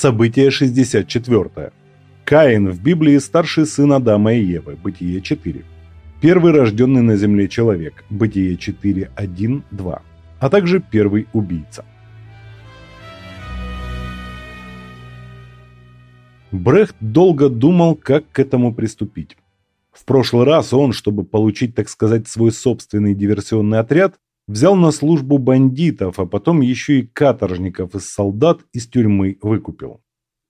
Событие 64. Каин в Библии старший сын Адама и Евы. Бытие 4. Первый рожденный на земле человек. Бытие 4, 1, 2. А также первый убийца. Брехт долго думал, как к этому приступить. В прошлый раз он, чтобы получить, так сказать, свой собственный диверсионный отряд, взял на службу бандитов, а потом еще и каторжников из солдат из тюрьмы выкупил.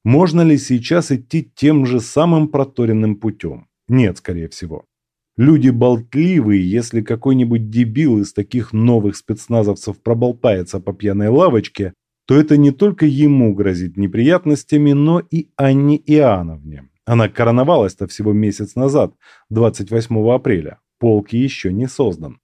Можно ли сейчас идти тем же самым проторенным путем? Нет, скорее всего. Люди болтливые, если какой-нибудь дебил из таких новых спецназовцев проболтается по пьяной лавочке, то это не только ему грозит неприятностями, но и Анне Иоанновне. Она короновалась-то всего месяц назад, 28 апреля. Полк еще не создан.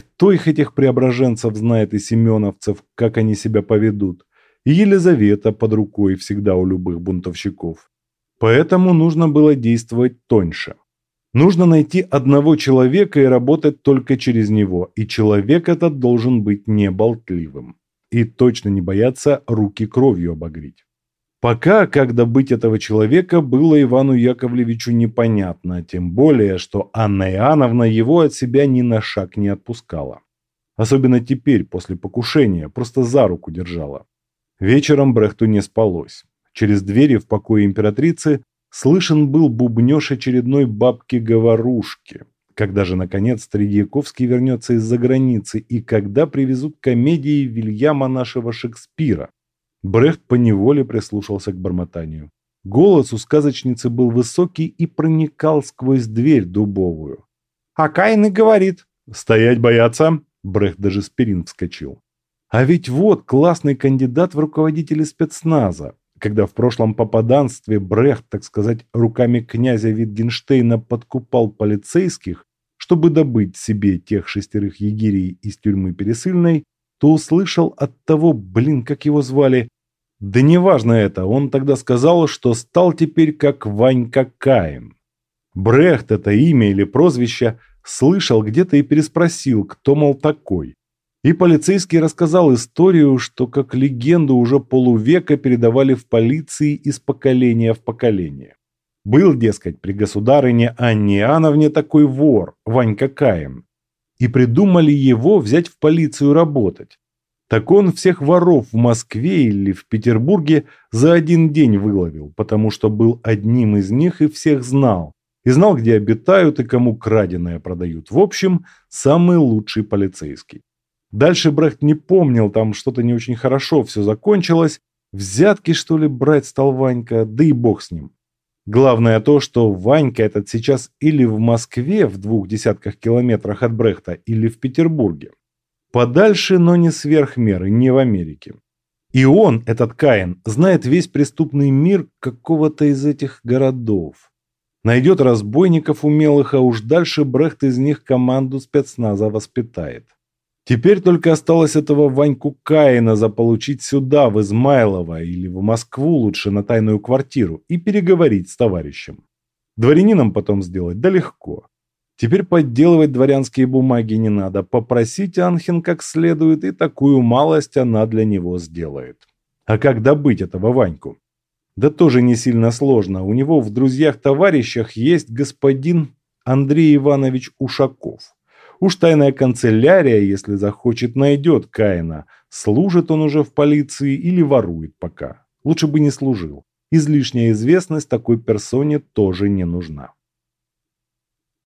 Кто их, этих преображенцев, знает и семеновцев, как они себя поведут? И Елизавета под рукой всегда у любых бунтовщиков. Поэтому нужно было действовать тоньше. Нужно найти одного человека и работать только через него, и человек этот должен быть не болтливым. И точно не бояться руки кровью обогреть. Пока, как добыть этого человека, было Ивану Яковлевичу непонятно, тем более, что Анна Иоанновна его от себя ни на шаг не отпускала. Особенно теперь, после покушения, просто за руку держала. Вечером Брехту не спалось. Через двери в покое императрицы слышен был бубнёж очередной бабки-говорушки. Когда же, наконец, Тредьяковский вернется из-за границы и когда привезут комедии Вильяма нашего Шекспира? Брехт поневоле прислушался к бормотанию. Голос у сказочницы был высокий и проникал сквозь дверь дубовую. «А Каин и говорит». «Стоять бояться!» Брехт даже с перин вскочил. А ведь вот классный кандидат в руководители спецназа. Когда в прошлом попаданстве Брехт, так сказать, руками князя Витгенштейна подкупал полицейских, чтобы добыть себе тех шестерых егерей из тюрьмы Пересыльной, то услышал от того, блин, как его звали. Да неважно это, он тогда сказал, что стал теперь как Ванька Каин. Брехт это имя или прозвище слышал где-то и переспросил, кто, мол, такой. И полицейский рассказал историю, что как легенду уже полувека передавали в полиции из поколения в поколение. Был, дескать, при государыне Анне Иоанновне такой вор, Ванька Каин, и придумали его взять в полицию работать. Так он всех воров в Москве или в Петербурге за один день выловил, потому что был одним из них и всех знал. И знал, где обитают и кому краденое продают. В общем, самый лучший полицейский. Дальше Брехт не помнил, там что-то не очень хорошо все закончилось. Взятки, что ли, брать стал Ванька, да и бог с ним. Главное то, что Ванька этот сейчас или в Москве в двух десятках километрах от Брехта, или в Петербурге. Подальше, но не сверх меры, не в Америке. И он, этот Каин, знает весь преступный мир какого-то из этих городов. Найдет разбойников умелых, а уж дальше Брехт из них команду спецназа воспитает. Теперь только осталось этого Ваньку Каина заполучить сюда, в Измайлово, или в Москву лучше на тайную квартиру и переговорить с товарищем. Дворянином потом сделать да легко. Теперь подделывать дворянские бумаги не надо. Попросить Анхин как следует, и такую малость она для него сделает. А как добыть этого Ваньку? Да тоже не сильно сложно. У него в друзьях-товарищах есть господин Андрей Иванович Ушаков. Уж тайная канцелярия, если захочет, найдет Каина. Служит он уже в полиции или ворует пока. Лучше бы не служил. Излишняя известность такой персоне тоже не нужна.